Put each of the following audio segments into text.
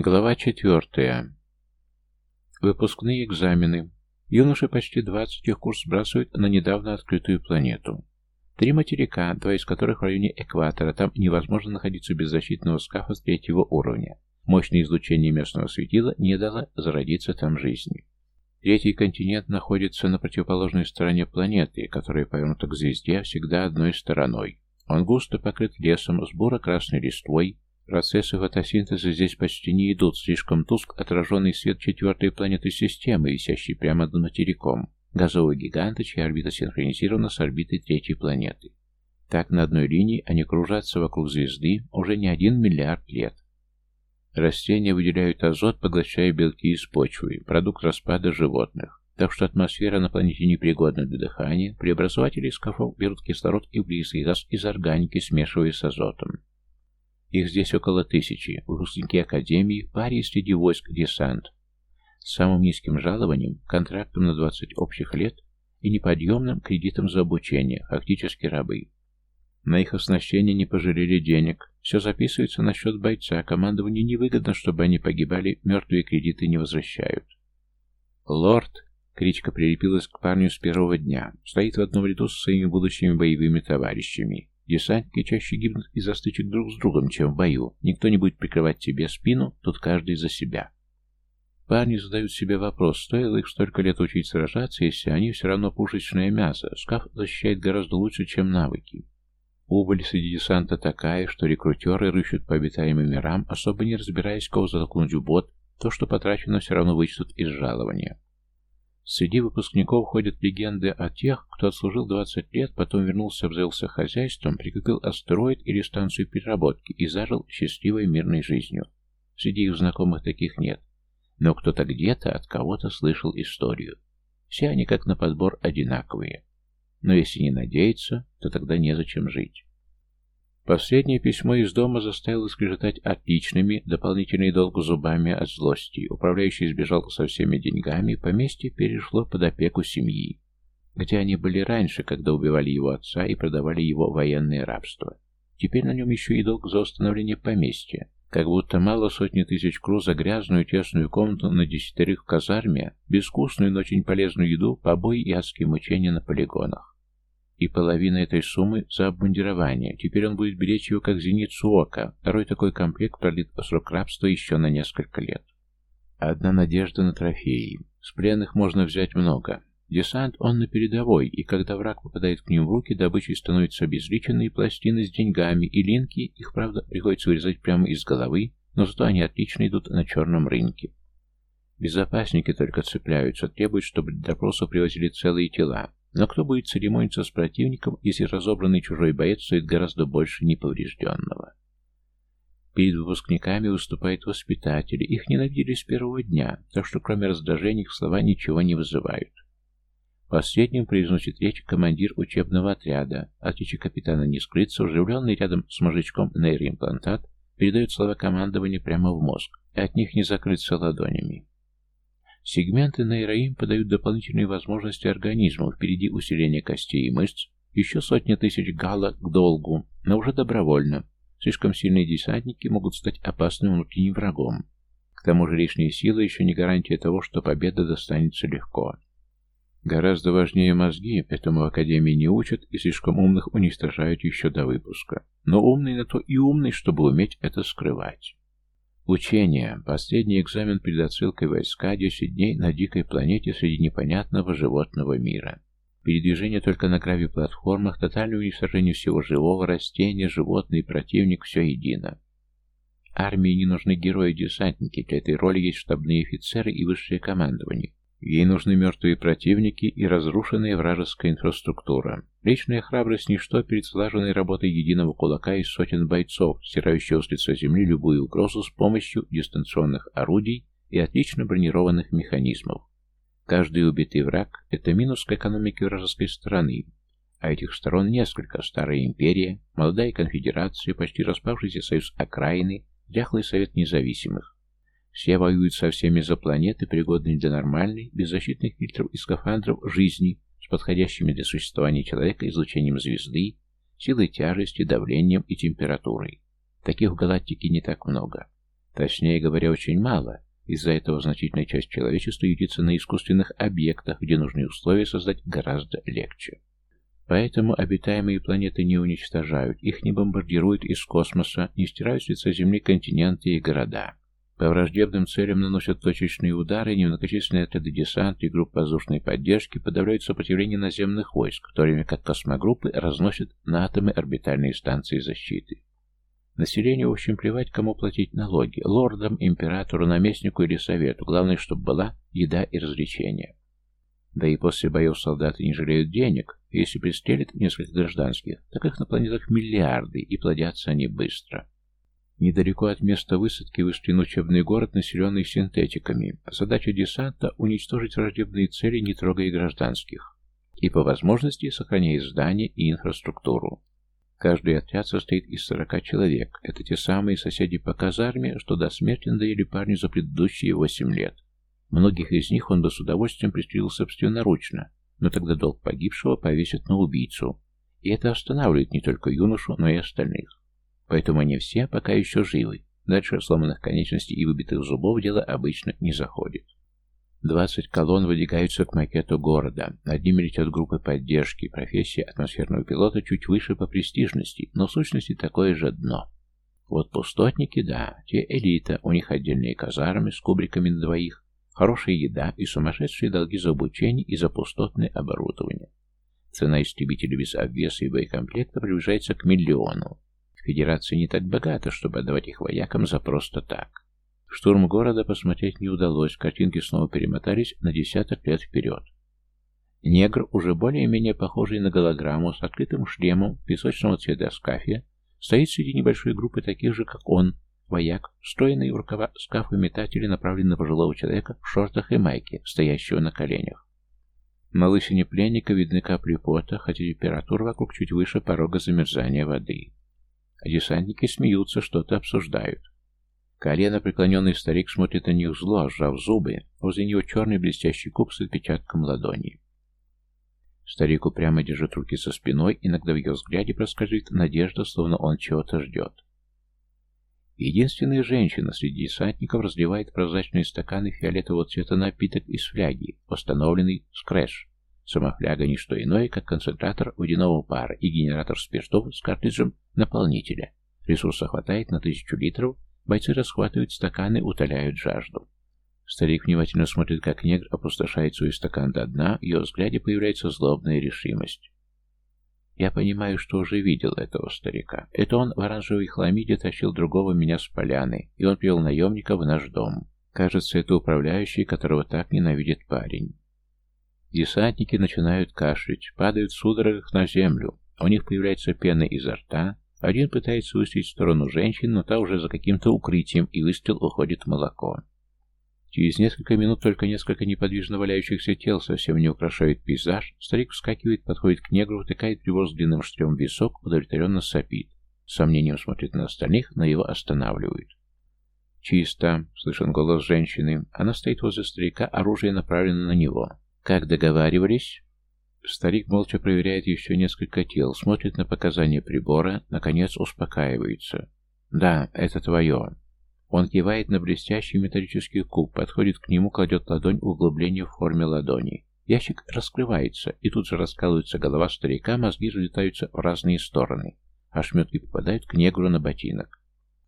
Глава четвертая. Выпускные экзамены. Юноши почти 20 их курс сбрасывают на недавно открытую планету. Три материка, два из которых в районе экватора, там невозможно находиться без защитного скафа третьего уровня. Мощное излучение местного светила не дало зародиться там жизни. Третий континент находится на противоположной стороне планеты, которая повернута к звезде всегда одной стороной. Он густо покрыт лесом с буро-красной листвой, Процессы фотосинтеза здесь почти не идут, слишком туск отраженный свет четвертой планеты системы, висящей прямо над материком, газового гиганта, чья орбита синхронизирована с орбитой третьей планеты. Так на одной линии они кружатся вокруг звезды уже не один миллиард лет. Растения выделяют азот, поглощая белки из почвы, продукт распада животных. Так что атмосфера на планете непригодна для дыхания, преобразователи скафов берут кислород и близкий газ из органики, смешивая с азотом. Их здесь около тысячи, выпускники академии, паре среди войск десант. С самым низким жалованием, контрактом на 20 общих лет и неподъемным кредитом за обучение, фактически рабы. На их оснащение не пожалели денег. Все записывается на счет бойца, командованию невыгодно, чтобы они погибали, мертвые кредиты не возвращают. «Лорд!» — кличка прилепилась к парню с первого дня. Стоит в одном ряду со своими будущими боевыми товарищами. Десантники чаще гибнут из-за стычек друг с другом, чем в бою. Никто не будет прикрывать тебе спину, тут каждый за себя. Парни задают себе вопрос, стоило их столько лет учить сражаться, если они все равно пушечное мясо. Шкаф защищает гораздо лучше, чем навыки. Убыль среди десанта такая, что рекрутеры рыщут по обитаемым мирам, особо не разбираясь, кого затолкнуть в бот, то, что потрачено, все равно вычтут из жалования. Среди выпускников ходят легенды о тех, кто отслужил 20 лет, потом вернулся, обзавелся хозяйством, прикупил астероид или станцию переработки и зажил счастливой мирной жизнью. Среди их знакомых таких нет. Но кто-то где-то от кого-то слышал историю. Все они как на подбор одинаковые. Но если не надеяться, то тогда незачем жить. Последнее письмо из дома заставило скрежетать отличными, дополнительный долг зубами от злости. Управляющий сбежал со всеми деньгами, поместье перешло под опеку семьи. Где они были раньше, когда убивали его отца и продавали его военное рабство. Теперь на нем еще и долг за установление поместья. Как будто мало сотни тысяч кру за грязную тесную комнату на десятерых в казарме, безвкусную, но очень полезную еду, побои и адские мучения на полигонах. И половина этой суммы за обмундирование. Теперь он будет беречь его как зеницу ока. Второй такой комплект продлит срок рабства еще на несколько лет. Одна надежда на трофеи. С пленных можно взять много. Десант он на передовой, и когда враг попадает к ним в руки, добычей становятся обезличенные пластины с деньгами и линки, их, правда, приходится вырезать прямо из головы, но зато они отлично идут на черном рынке. Безопасники только цепляются, требуют, чтобы для допроса привозили целые тела, но кто будет церемониться с противником, если разобранный чужой боец стоит гораздо больше неповрежденного? Перед выпускниками выступают воспитатели. Их ненавидели с первого дня, так что кроме раздражения их слова ничего не вызывают. Последним произносит речь командир учебного отряда. Отличие капитана не скрыться, оживленный рядом с мужичком нейроимплантат передает слова командования прямо в мозг, и от них не закрыться ладонями. Сегменты нейроим подают дополнительные возможности организму, впереди усиление костей и мышц, еще сотни тысяч гала к долгу, но уже добровольно. Слишком сильные десантники могут стать опасным внутренним врагом. К тому же лишние силы еще не гарантия того, что победа достанется легко. Гораздо важнее мозги, этому в Академии не учат, и слишком умных уничтожают еще до выпуска. Но умный на то и умный, чтобы уметь это скрывать. Учение. Последний экзамен перед отсылкой войска 10 дней на дикой планете среди непонятного животного мира. Передвижение только на грави-платформах, тотальное уничтожение всего живого, растения, животных, противник, все едино. Армии не нужны герои-десантники, для этой роли есть штабные офицеры и высшее командование. Ей нужны мертвые противники и разрушенная вражеская инфраструктура. Личная храбрость – ничто перед слаженной работой единого кулака из сотен бойцов, стирающего с лица земли любую угрозу с помощью дистанционных орудий и отлично бронированных механизмов. Каждый убитый враг – это минус к экономике вражеской стороны, а этих сторон несколько – Старая Империя, Молодая Конфедерация, почти распавшийся союз окраины, Дряхлый Совет Независимых. Все воюют со всеми за планеты, пригодные для нормальной, беззащитных фильтров и скафандров жизни, с подходящими для существования человека излучением звезды, силой тяжести, давлением и температурой. Таких в галактике не так много. Точнее говоря, очень мало. Из-за этого значительная часть человечества ютится на искусственных объектах, где нужные условия создать гораздо легче. Поэтому обитаемые планеты не уничтожают, их не бомбардируют из космоса, не стирают с лица Земли континенты и города. По враждебным целям наносят точечные удары, немногочисленные отряды десанта и групп воздушной поддержки подавляют сопротивление наземных войск, в то время как космогруппы разносят на атомы орбитальные станции защиты. Населению, в общем, плевать, кому платить налоги, лордам, императору, наместнику или совету, главное, чтобы была еда и развлечения. Да и после боев солдаты не жалеют денег, если пристрелят несколько гражданских, так их на планетах миллиарды, и плодятся они быстро. Недалеко от места высадки вышли учебный город, населенный синтетиками. Задача десанта – уничтожить враждебные цели, не трогая гражданских. И по возможности сохраняя здания и инфраструктуру. Каждый отряд состоит из 40 человек. Это те самые соседи по казарме, что до смерти надоели парню за предыдущие 8 лет. Многих из них он бы с удовольствием пристрелил собственноручно, но тогда долг погибшего повесят на убийцу. И это останавливает не только юношу, но и остальных. Поэтому они все пока еще живы. Дальше сломанных конечностей и выбитых зубов дело обычно не заходит. Двадцать колонн выдвигаются к макету города. Над ними летят группы поддержки. Профессия атмосферного пилота чуть выше по престижности, но в сущности такое же дно. Вот пустотники, да, те элита, у них отдельные казармы с кубриками на двоих, хорошая еда и сумасшедшие долги за обучение и за пустотное оборудование. Цена истребителя без обвеса и боекомплекта приближается к миллиону. Федерация не так богата, чтобы отдавать их воякам за просто так. Штурм города посмотреть не удалось, картинки снова перемотались на десяток лет вперед. Негр, уже более-менее похожий на голограмму, с открытым шлемом песочного цвета скафе, стоит среди небольшой группы таких же, как он, вояк, встроенный в рукава скафа метатели, направленный на пожилого человека в шортах и майке, стоящего на коленях. На лысине пленника видны капли пота, хотя температура вокруг чуть выше порога замерзания воды. А десантники смеются, что-то обсуждают. Колено преклоненный старик смотрит на них зло, сжав зубы. Возле него черный блестящий куб с отпечатком ладони. Старик упрямо держит руки за спиной, иногда в ее взгляде проскользит надежда, словно он чего-то ждет. Единственная женщина среди десантников разливает прозрачные стаканы фиолетового цвета напиток из фляги, установленный скрэш. Сама фляга не что иное, как концентратор водяного пара и генератор спиртов с картриджем наполнителя. Ресурса хватает на тысячу литров, бойцы расхватывают стаканы, утоляют жажду. Старик внимательно смотрит, как негр опустошает свой стакан до дна, в ее взгляде появляется злобная решимость. Я понимаю, что уже видел этого старика. Это он в оранжевой хламиде тащил другого меня с поляны, и он привел наемника в наш дом. Кажется, это управляющий, которого так ненавидит парень. Десантники начинают кашлять, падают в судорогах на землю. У них появляется пена изо рта. Один пытается выстрелить в сторону женщин, но та уже за каким-то укрытием, и выстрел уходит в молоко. Через несколько минут только несколько неподвижно валяющихся тел совсем не украшают пейзаж. Старик вскакивает, подходит к негру, втыкает с длинным штрем в висок, удовлетворенно сопит. Сомнением смотрит на остальных, но его останавливают. «Чисто», — слышен голос женщины. Она стоит возле старика, оружие направлено на него. «Как договаривались?» Старик молча проверяет еще несколько тел, смотрит на показания прибора, наконец успокаивается. «Да, это твое». Он кивает на блестящий металлический куб, подходит к нему, кладет ладонь в углубление в форме ладони. Ящик раскрывается, и тут же раскалывается голова старика, мозги разлетаются в разные стороны. Ошметки попадают к негру на ботинок.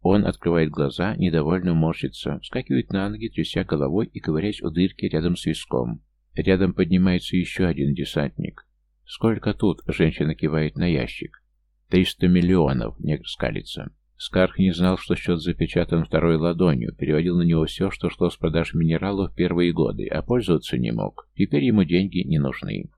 Он открывает глаза, недовольно морщится, вскакивает на ноги, тряся головой и ковыряясь у дырки рядом с виском. Рядом поднимается еще один десантник. «Сколько тут?» — женщина кивает на ящик. «Триста миллионов», — негр скалится. Скарх не знал, что счет запечатан второй ладонью, переводил на него все, что шло с продаж минералов в первые годы, а пользоваться не мог. Теперь ему деньги не нужны.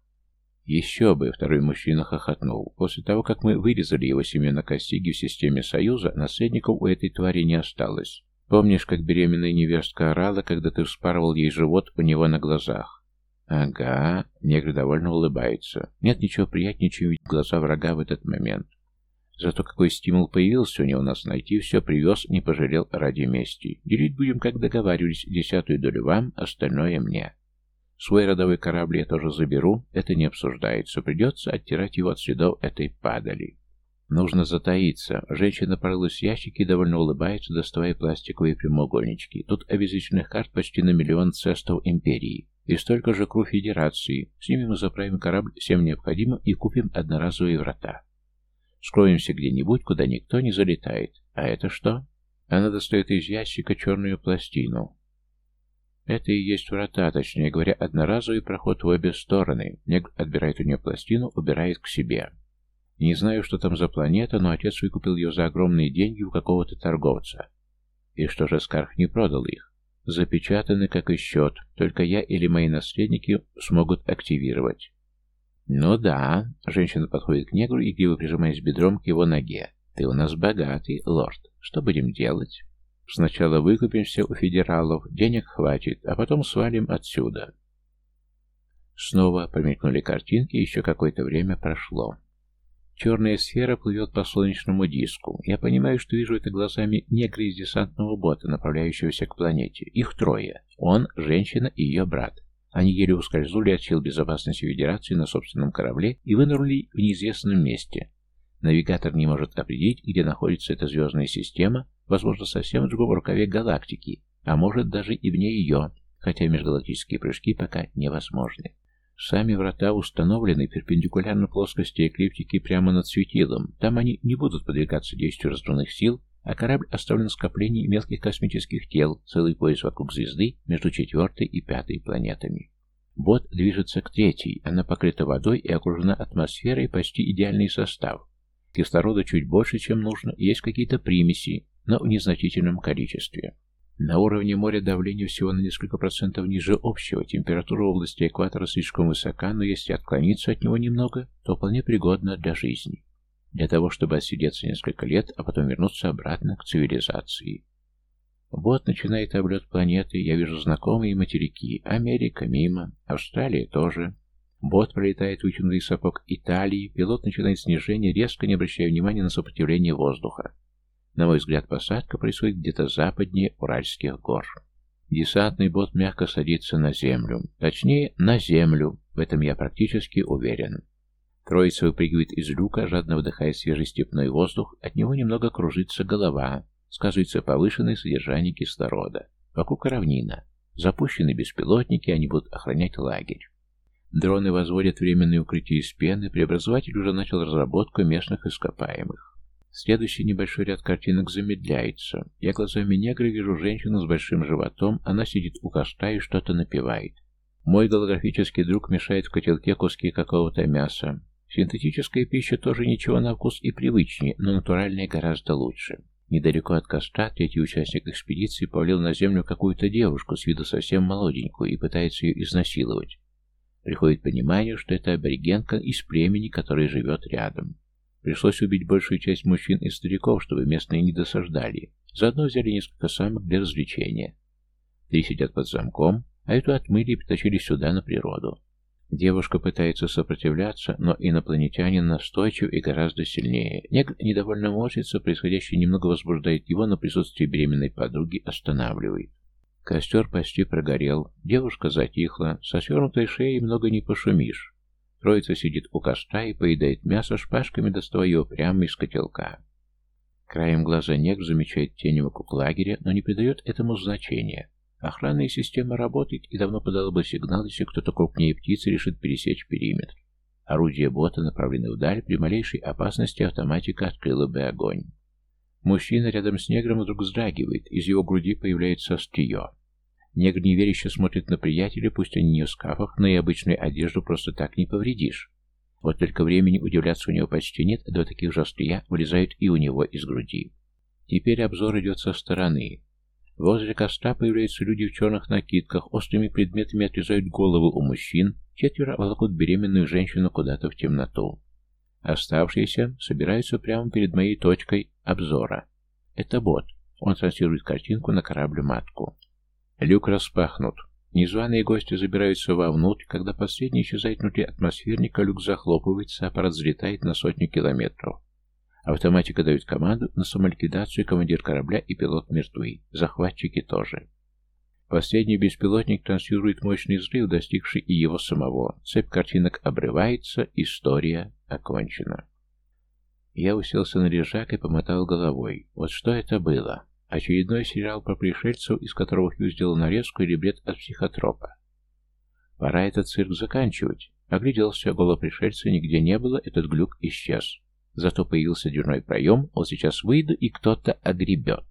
«Еще бы!» — второй мужчина хохотнул. «После того, как мы вырезали его семью на костиге в системе Союза, наследников у этой твари не осталось. Помнишь, как беременная невестка орала, когда ты вспарывал ей живот у него на глазах? «Ага», — негр довольно улыбается. «Нет ничего приятнее, чем видеть глаза врага в этот момент. Зато какой стимул появился у него нас найти, все привез, не пожалел ради мести. Делить будем, как договаривались, десятую долю вам, остальное мне. Свой родовой корабль я тоже заберу, это не обсуждается, придется оттирать его от следов этой падали». Нужно затаиться. Женщина порылась в ящике и довольно улыбается, доставая пластиковые прямоугольнички. Тут обязательных карт почти на миллион цестов Империи. И столько же кру Федерации. С ними мы заправим корабль всем необходимым и купим одноразовые врата. Скроемся где-нибудь, куда никто не залетает. А это что? Она достает из ящика черную пластину. Это и есть врата, точнее говоря, одноразовый проход в обе стороны. Негр отбирает у нее пластину, убирает к себе. Не знаю, что там за планета, но отец выкупил ее за огромные деньги у какого-то торговца. И что же Скарх не продал их? Запечатаны, как и счет, только я или мои наследники смогут активировать. Ну да, женщина подходит к негру и гиво прижимаясь бедром к его ноге. Ты у нас богатый, лорд. Что будем делать? Сначала выкупимся у федералов, денег хватит, а потом свалим отсюда. Снова промелькнули картинки, еще какое-то время прошло. Черная сфера плывет по солнечному диску. Я понимаю, что вижу это глазами негра из десантного бота, направляющегося к планете. Их трое. Он, женщина и ее брат. Они еле ускользнули от сил безопасности Федерации на собственном корабле и вынырнули в неизвестном месте. Навигатор не может определить, где находится эта звездная система, возможно, совсем в другом рукаве галактики, а может даже и вне ее, хотя межгалактические прыжки пока невозможны. Сами врата установлены перпендикулярно плоскости эклиптики прямо над светилом. Там они не будут подвигаться действию раздрунных сил, а корабль оставлен в скоплении мелких космических тел, целый пояс вокруг звезды между четвертой и пятой планетами. Бот движется к третьей, она покрыта водой и окружена атмосферой, почти идеальный состав. Кислорода чуть больше, чем нужно, есть какие-то примеси, но в незначительном количестве. На уровне моря давление всего на несколько процентов ниже общего, температура в области экватора слишком высока, но если отклониться от него немного, то вполне пригодна для жизни. Для того, чтобы отсидеться несколько лет, а потом вернуться обратно к цивилизации. Вот начинает облет планеты, я вижу знакомые материки. Америка мимо, Австралия тоже. Бот пролетает вытянутый сапог Италии, пилот начинает снижение, резко не обращая внимания на сопротивление воздуха. На мой взгляд, посадка происходит где-то западнее Уральских гор. Десантный бот мягко садится на землю. Точнее, на землю. В этом я практически уверен. Троица выпрыгивает из люка, жадно вдыхая свежий степной воздух. От него немного кружится голова. Сказывается повышенное содержание кислорода. Вокруг равнина. Запущены беспилотники, они будут охранять лагерь. Дроны возводят временные укрытия из пены, преобразователь уже начал разработку местных ископаемых. Следующий небольшой ряд картинок замедляется. Я глазами негра вижу женщину с большим животом, она сидит у костра и что-то напевает. Мой голографический друг мешает в котелке куски какого-то мяса. Синтетическая пища тоже ничего на вкус и привычнее, но натуральная гораздо лучше. Недалеко от костра третий участник экспедиции повалил на землю какую-то девушку, с виду совсем молоденькую, и пытается ее изнасиловать. Приходит понимание, что это аборигенка из племени, которое живет рядом. Пришлось убить большую часть мужчин и стариков, чтобы местные не досаждали. Заодно взяли несколько самок для развлечения. Три сидят под замком, а эту отмыли и притащили сюда на природу. Девушка пытается сопротивляться, но инопланетянин настойчив и гораздо сильнее. Негр недовольно морщится, происходящее немного возбуждает его, но присутствие беременной подруги останавливает. Костер почти прогорел, девушка затихла, со свернутой шеей много не пошумишь. Троица сидит у костра и поедает мясо шпажками, доставая его прямо из котелка. Краем глаза Нек замечает тени вокруг лагеря, но не придает этому значения. Охранная система работает и давно подала бы сигнал, если кто-то крупнее птицы решит пересечь периметр. Орудие бота направлены вдаль, при малейшей опасности автоматика открыла бы огонь. Мужчина рядом с негром вдруг вздрагивает, из его груди появляется острие. Негр неверяще смотрит на приятеля, пусть они не в скафах, но и обычную одежду просто так не повредишь. Вот только времени удивляться у него почти нет, два таких же острия вылезают и у него из груди. Теперь обзор идет со стороны. Возле костра появляются люди в черных накидках, острыми предметами отрезают головы у мужчин, четверо волокут беременную женщину куда-то в темноту. Оставшиеся собираются прямо перед моей точкой обзора. Это бот. Он транслирует картинку на корабль-матку. Люк распахнут. Незваные гости забираются вовнутрь, когда последний исчезает внутри атмосферника, люк захлопывается, аппарат взлетает на сотню километров. Автоматика дает команду на самоликвидацию, командир корабля и пилот мертвы. Захватчики тоже. Последний беспилотник транслирует мощный взрыв, достигший и его самого. Цепь картинок обрывается, история окончена. Я уселся на лежак и помотал головой. Вот что это было? Очередной сериал про пришельцев, из которого Хью сделал нарезку или бред от психотропа. Пора этот цирк заканчивать. Огляделся, пришельца нигде не было, этот глюк исчез. Зато появился дверной проем, вот сейчас выйду, и кто-то огребет.